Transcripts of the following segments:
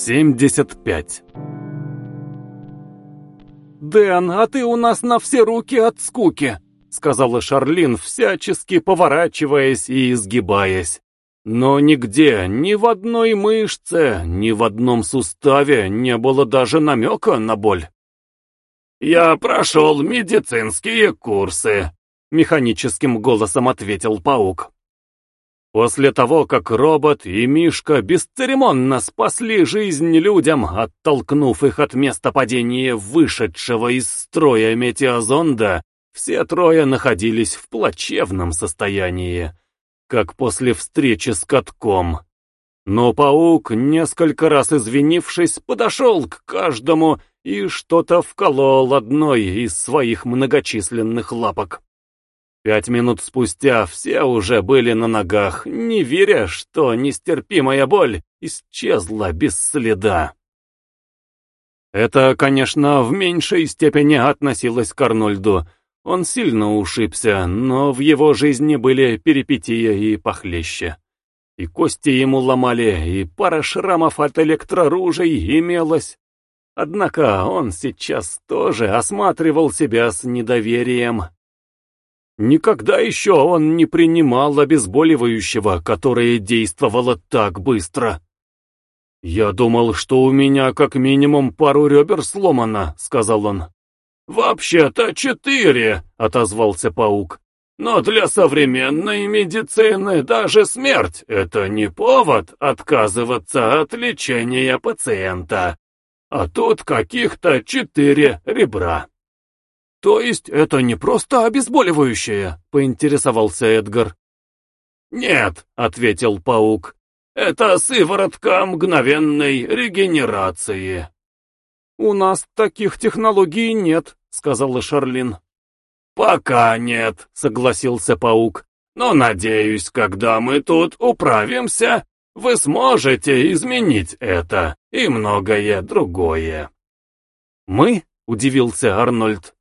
75 «Дэн, а ты у нас на все руки от скуки», — сказала Шарлин, всячески поворачиваясь и изгибаясь. Но нигде, ни в одной мышце, ни в одном суставе не было даже намека на боль. «Я прошел медицинские курсы», — механическим голосом ответил паук. После того, как робот и Мишка бесцеремонно спасли жизнь людям, оттолкнув их от места падения вышедшего из строя метеозонда, все трое находились в плачевном состоянии, как после встречи с катком. Но паук, несколько раз извинившись, подошел к каждому и что-то вколол одной из своих многочисленных лапок. Пять минут спустя все уже были на ногах, не веря, что нестерпимая боль исчезла без следа. Это, конечно, в меньшей степени относилось к Арнольду. Он сильно ушибся, но в его жизни были перипетия и похлеще. И кости ему ломали, и пара шрамов от электроружей имелась. Однако он сейчас тоже осматривал себя с недоверием. Никогда еще он не принимал обезболивающего, которое действовало так быстро. «Я думал, что у меня как минимум пару ребер сломано», — сказал он. «Вообще-то четыре», — отозвался паук. «Но для современной медицины даже смерть — это не повод отказываться от лечения пациента. А тут каких-то четыре ребра». «То есть это не просто обезболивающее?» — поинтересовался Эдгар. «Нет», — ответил паук, — «это сыворотка мгновенной регенерации». «У нас таких технологий нет», — сказала Шарлин. «Пока нет», — согласился паук, — «но надеюсь, когда мы тут управимся, вы сможете изменить это и многое другое». «Мы?» — удивился Арнольд.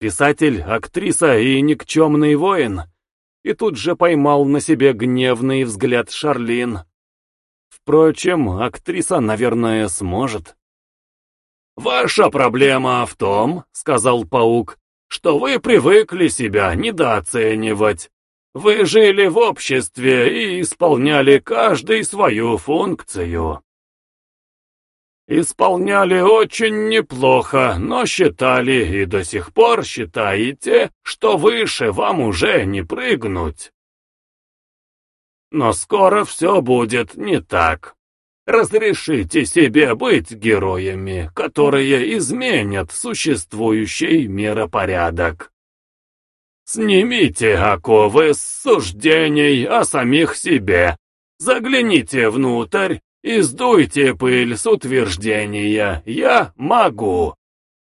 Писатель, актриса и никчемный воин. И тут же поймал на себе гневный взгляд Шарлин. Впрочем, актриса, наверное, сможет. «Ваша проблема в том, — сказал паук, — что вы привыкли себя недооценивать. Вы жили в обществе и исполняли каждый свою функцию. Исполняли очень неплохо, но считали и до сих пор считаете, что выше вам уже не прыгнуть. Но скоро все будет не так. Разрешите себе быть героями, которые изменят существующий миропорядок. Снимите оковы с суждений о самих себе, загляните внутрь и сдуйте пыль с утверждения «Я могу».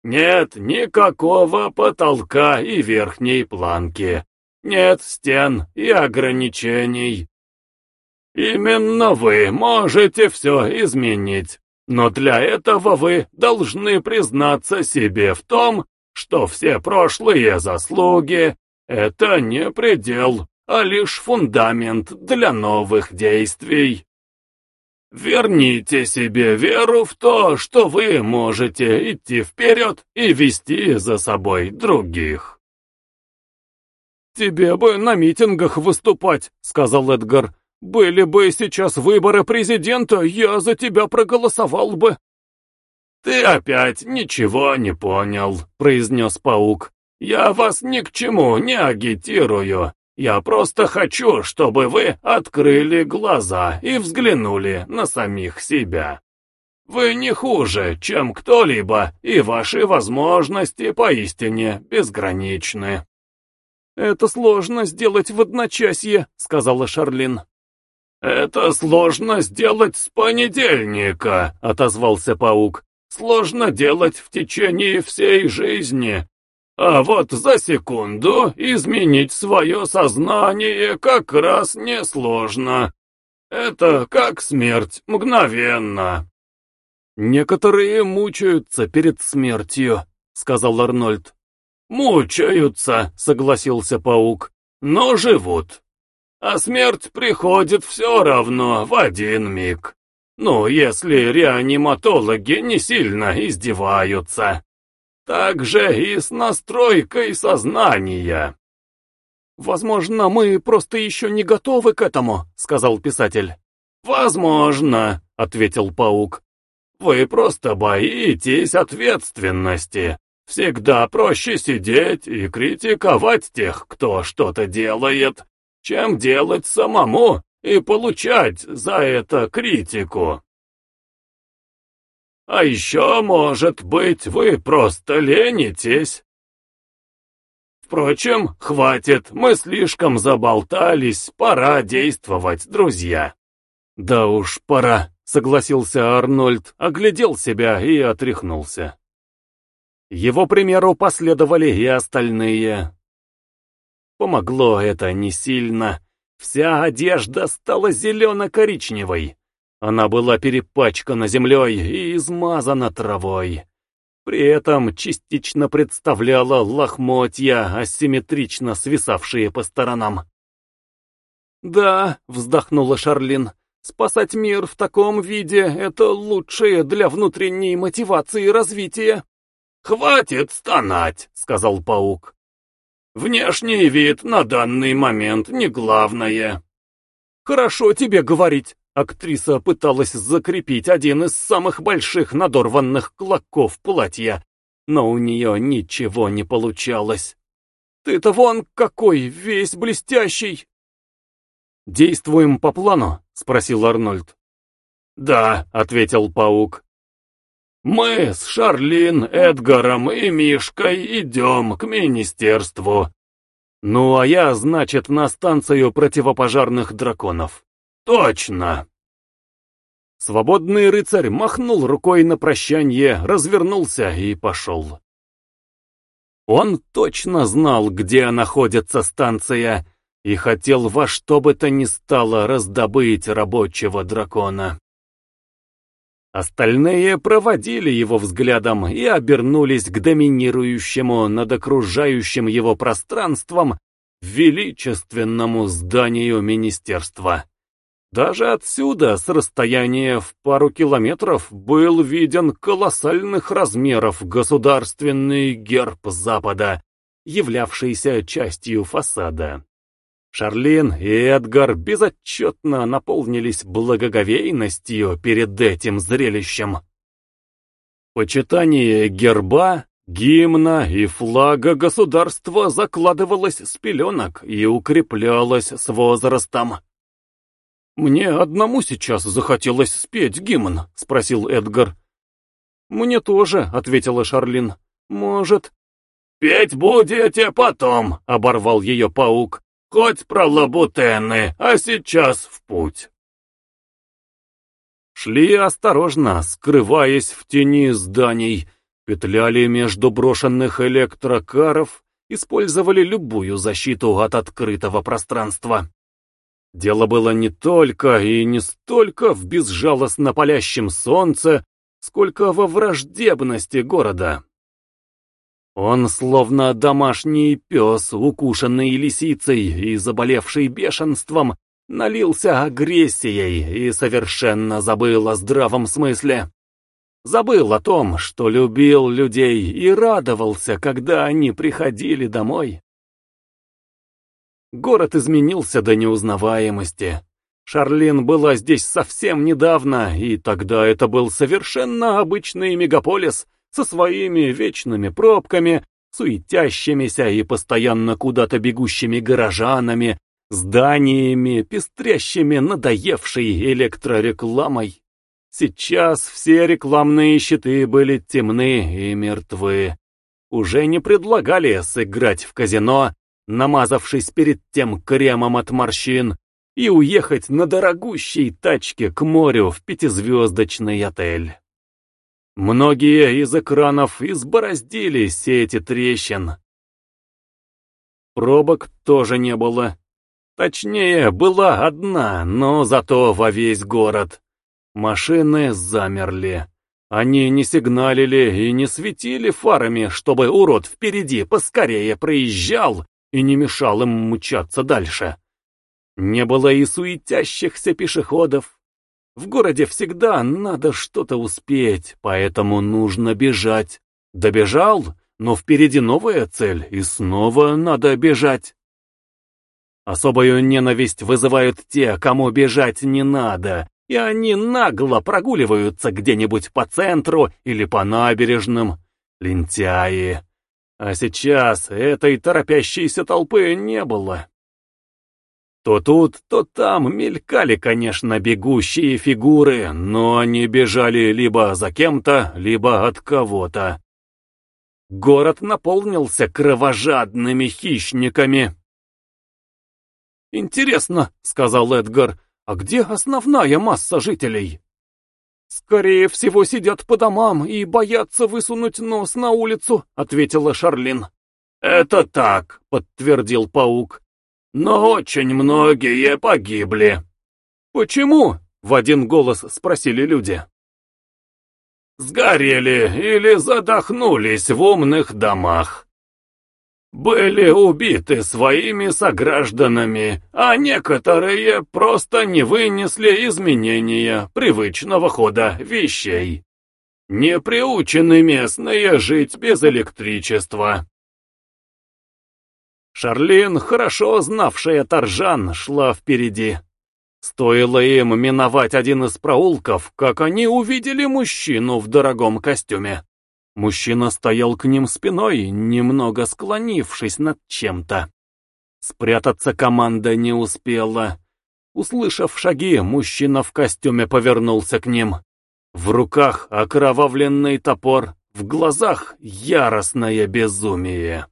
Нет никакого потолка и верхней планки. Нет стен и ограничений. Именно вы можете все изменить, но для этого вы должны признаться себе в том, что все прошлые заслуги — это не предел, а лишь фундамент для новых действий. Верните себе веру в то, что вы можете идти вперед и вести за собой других. «Тебе бы на митингах выступать», — сказал Эдгар. «Были бы сейчас выборы президента, я за тебя проголосовал бы». «Ты опять ничего не понял», — произнес паук. «Я вас ни к чему не агитирую. Я просто хочу, чтобы вы открыли глаза и взглянули на самих себя. Вы не хуже, чем кто-либо, и ваши возможности поистине безграничны. «Это сложно сделать в одночасье», — сказала Шарлин. «Это сложно сделать с понедельника», — отозвался паук. «Сложно делать в течение всей жизни, а вот за секунду изменить свое сознание как раз несложно. Это как смерть, мгновенно. «Некоторые мучаются перед смертью», — сказал Арнольд. «Мучаются», — согласился паук, — «но живут. А смерть приходит все равно в один миг. Ну, если реаниматологи не сильно издеваются. Так же и с настройкой сознания. «Возможно, мы просто еще не готовы к этому», — сказал писатель. «Возможно», — ответил паук. «Вы просто боитесь ответственности. Всегда проще сидеть и критиковать тех, кто что-то делает, чем делать самому и получать за это критику. А еще, может быть, вы просто ленитесь. Впрочем, хватит, мы слишком заболтались, пора действовать, друзья. Да уж, пора, согласился Арнольд, оглядел себя и отряхнулся. Его примеру последовали и остальные. Помогло это не сильно. Вся одежда стала зелено-коричневой. Она была перепачкана землей и измазана травой. При этом частично представляла лохмотья, асимметрично свисавшие по сторонам. «Да», — вздохнула Шарлин, — «спасать мир в таком виде — это лучшее для внутренней мотивации развития». «Хватит стонать», — сказал паук. Внешний вид на данный момент не главное. Хорошо тебе говорить. Актриса пыталась закрепить один из самых больших надорванных клоков платья, но у нее ничего не получалось. Ты-то вон какой, весь блестящий. «Действуем по плану?» — спросил Арнольд. «Да», — ответил паук. Мы с Шарлин, Эдгаром и Мишкой идем к министерству. Ну, а я, значит, на станцию противопожарных драконов. Точно. Свободный рыцарь махнул рукой на прощание, развернулся и пошел. Он точно знал, где находится станция, и хотел во что бы то ни стало раздобыть рабочего дракона. Остальные проводили его взглядом и обернулись к доминирующему над окружающим его пространством величественному зданию министерства. Даже отсюда, с расстояния в пару километров, был виден колоссальных размеров государственный герб Запада, являвшийся частью фасада. Шарлин и Эдгар безотчетно наполнились благоговейностью перед этим зрелищем. Почитание герба, гимна и флага государства закладывалось с пеленок и укреплялось с возрастом. «Мне одному сейчас захотелось спеть гимн?» — спросил Эдгар. «Мне тоже», — ответила Шарлин. «Может...» «Петь будете потом», — оборвал ее паук. Хоть про лабутены, а сейчас в путь. Шли осторожно, скрываясь в тени зданий, петляли между брошенных электрокаров, использовали любую защиту от открытого пространства. Дело было не только и не столько в безжалостно палящем солнце, сколько во враждебности города. Он, словно домашний пес, укушенный лисицей и заболевший бешенством, налился агрессией и совершенно забыл о здравом смысле. Забыл о том, что любил людей и радовался, когда они приходили домой. Город изменился до неузнаваемости. Шарлин была здесь совсем недавно, и тогда это был совершенно обычный мегаполис — со своими вечными пробками, суетящимися и постоянно куда-то бегущими горожанами, зданиями, пестрящими надоевшей электрорекламой. Сейчас все рекламные щиты были темны и мертвы. Уже не предлагали сыграть в казино, намазавшись перед тем кремом от морщин, и уехать на дорогущей тачке к морю в пятизвездочный отель. Многие из экранов избороздили сети трещин. Пробок тоже не было. Точнее, была одна, но зато во весь город. Машины замерли. Они не сигналили и не светили фарами, чтобы урод впереди поскорее проезжал и не мешал им мчаться дальше. Не было и суетящихся пешеходов. В городе всегда надо что-то успеть, поэтому нужно бежать. Добежал, но впереди новая цель, и снова надо бежать. Особую ненависть вызывают те, кому бежать не надо, и они нагло прогуливаются где-нибудь по центру или по набережным. Лентяи. А сейчас этой торопящейся толпы не было. То тут, то там мелькали, конечно, бегущие фигуры, но они бежали либо за кем-то, либо от кого-то. Город наполнился кровожадными хищниками. «Интересно», — сказал Эдгар, — «а где основная масса жителей?» «Скорее всего, сидят по домам и боятся высунуть нос на улицу», — ответила Шарлин. «Это так», — подтвердил паук. «Но очень многие погибли». «Почему?» — в один голос спросили люди. «Сгорели или задохнулись в умных домах были убиты своими согражданами, а некоторые просто не вынесли изменения привычного хода вещей. Не приучены местные жить без электричества. Шарлин, хорошо знавшая Торжан, шла впереди. Стоило им миновать один из проулков, как они увидели мужчину в дорогом костюме. Мужчина стоял к ним спиной, немного склонившись над чем-то. Спрятаться команда не успела. Услышав шаги, мужчина в костюме повернулся к ним. В руках окровавленный топор, в глазах яростное безумие.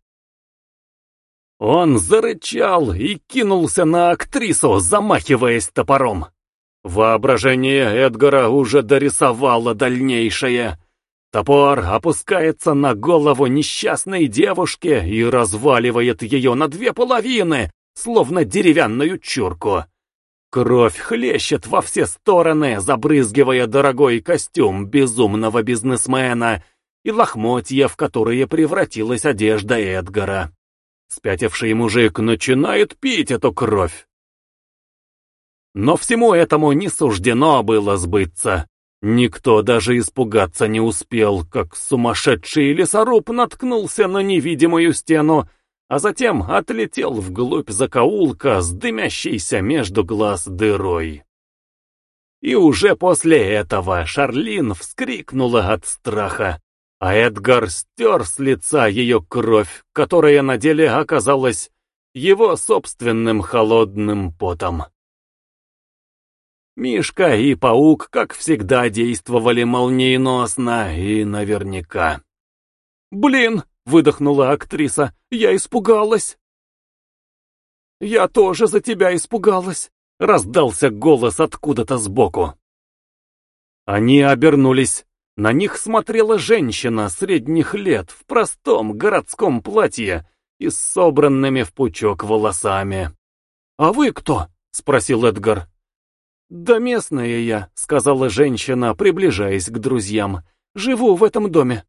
Он зарычал и кинулся на актрису, замахиваясь топором. Воображение Эдгара уже дорисовало дальнейшее — Топор опускается на голову несчастной девушки и разваливает ее на две половины, словно деревянную чурку. Кровь хлещет во все стороны, забрызгивая дорогой костюм безумного бизнесмена и лохмотья, в которые превратилась одежда Эдгара. Спятивший мужик начинает пить эту кровь. Но всему этому не суждено было сбыться. Никто даже испугаться не успел, как сумасшедший лесоруб наткнулся на невидимую стену, а затем отлетел вглубь закоулка с дымящейся между глаз дырой. И уже после этого Шарлин вскрикнула от страха, а Эдгар стер с лица ее кровь, которая на деле оказалась его собственным холодным потом. Мишка и паук, как всегда, действовали молниеносно и наверняка. «Блин!» — выдохнула актриса. «Я испугалась!» «Я тоже за тебя испугалась!» — раздался голос откуда-то сбоку. Они обернулись. На них смотрела женщина средних лет в простом городском платье и с собранными в пучок волосами. «А вы кто?» — спросил Эдгар. «Да местная я», — сказала женщина, приближаясь к друзьям. «Живу в этом доме».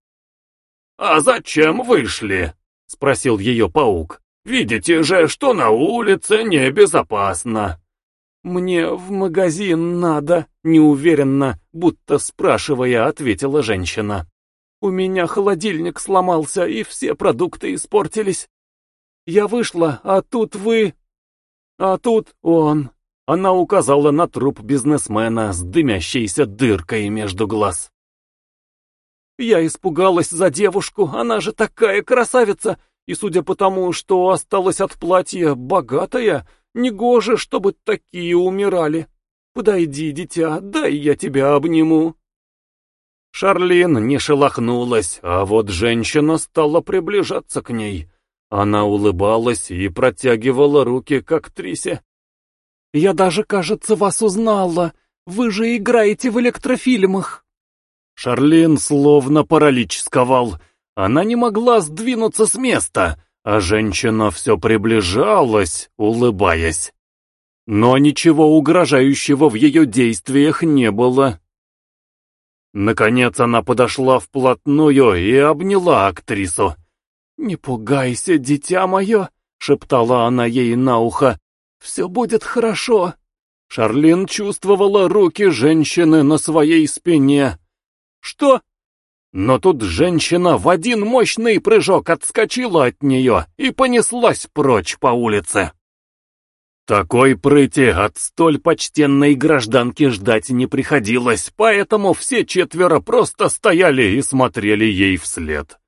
«А зачем вышли?» — спросил ее паук. «Видите же, что на улице небезопасно». «Мне в магазин надо», — неуверенно, будто спрашивая, ответила женщина. «У меня холодильник сломался, и все продукты испортились. Я вышла, а тут вы... А тут он...» Она указала на труп бизнесмена с дымящейся дыркой между глаз. Я испугалась за девушку, она же такая красавица, и судя по тому, что осталось от платья, богатая, негоже, чтобы такие умирали. Подойди, дитя, дай я тебя обниму. Шарлин не шелохнулась, а вот женщина стала приближаться к ней. Она улыбалась и протягивала руки к актрисе. Я даже, кажется, вас узнала. Вы же играете в электрофильмах. Шарлин словно паралич сковал. Она не могла сдвинуться с места, а женщина все приближалась, улыбаясь. Но ничего угрожающего в ее действиях не было. Наконец она подошла вплотную и обняла актрису. «Не пугайся, дитя мое», — шептала она ей на ухо. Все будет хорошо. Шарлин чувствовала руки женщины на своей спине. «Что?» Но тут женщина в один мощный прыжок отскочила от нее и понеслась прочь по улице. Такой прыти от столь почтенной гражданки ждать не приходилось, поэтому все четверо просто стояли и смотрели ей вслед.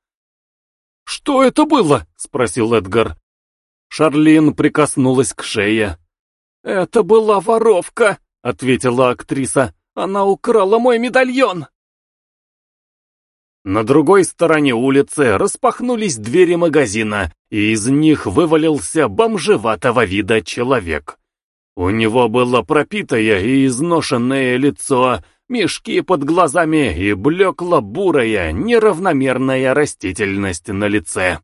«Что это было?» — спросил Эдгар. Шарлин прикоснулась к шее. «Это была воровка», — ответила актриса. «Она украла мой медальон». На другой стороне улицы распахнулись двери магазина, и из них вывалился бомжеватого вида человек. У него было пропитое и изношенное лицо, мешки под глазами и блекло-бурая, неравномерная растительность на лице.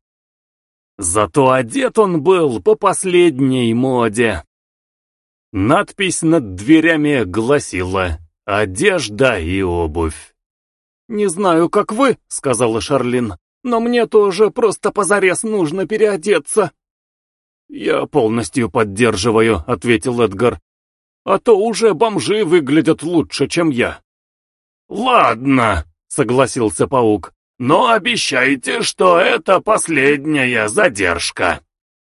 Зато одет он был по последней моде. Надпись над дверями гласила «Одежда и обувь». «Не знаю, как вы», — сказала Шарлин, «но мне тоже просто позарез нужно переодеться». «Я полностью поддерживаю», — ответил Эдгар. «А то уже бомжи выглядят лучше, чем я». «Ладно», — согласился паук, «но обещайте, что это последняя задержка».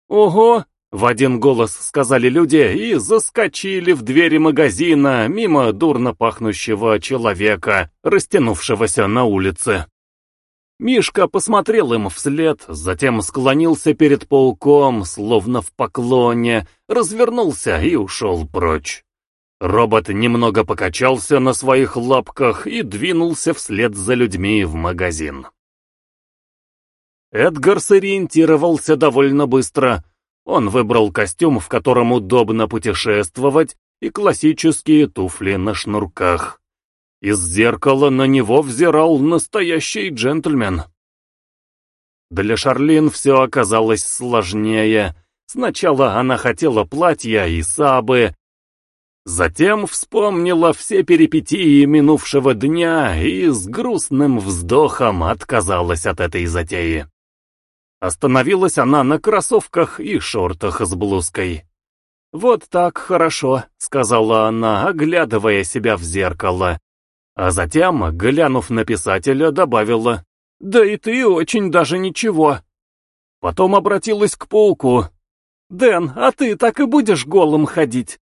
«Ого», в один голос сказали люди и заскочили в двери магазина мимо дурно пахнущего человека, растянувшегося на улице. Мишка посмотрел им вслед, затем склонился перед пауком, словно в поклоне, развернулся и ушел прочь. Робот немного покачался на своих лапках и двинулся вслед за людьми в магазин. Эдгар сориентировался довольно быстро — он выбрал костюм, в котором удобно путешествовать, и классические туфли на шнурках. Из зеркала на него взирал настоящий джентльмен. Для Шарлин все оказалось сложнее. Сначала она хотела платья и сабы, затем вспомнила все перипетии минувшего дня и с грустным вздохом отказалась от этой затеи. Остановилась она на кроссовках и шортах с блузкой. «Вот так хорошо», — сказала она, оглядывая себя в зеркало. А затем, глянув на писателя, добавила, «Да и ты очень даже ничего». Потом обратилась к пауку. «Дэн, а ты так и будешь голым ходить?»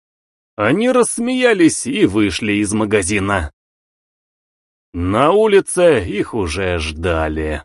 Они рассмеялись и вышли из магазина. На улице их уже ждали.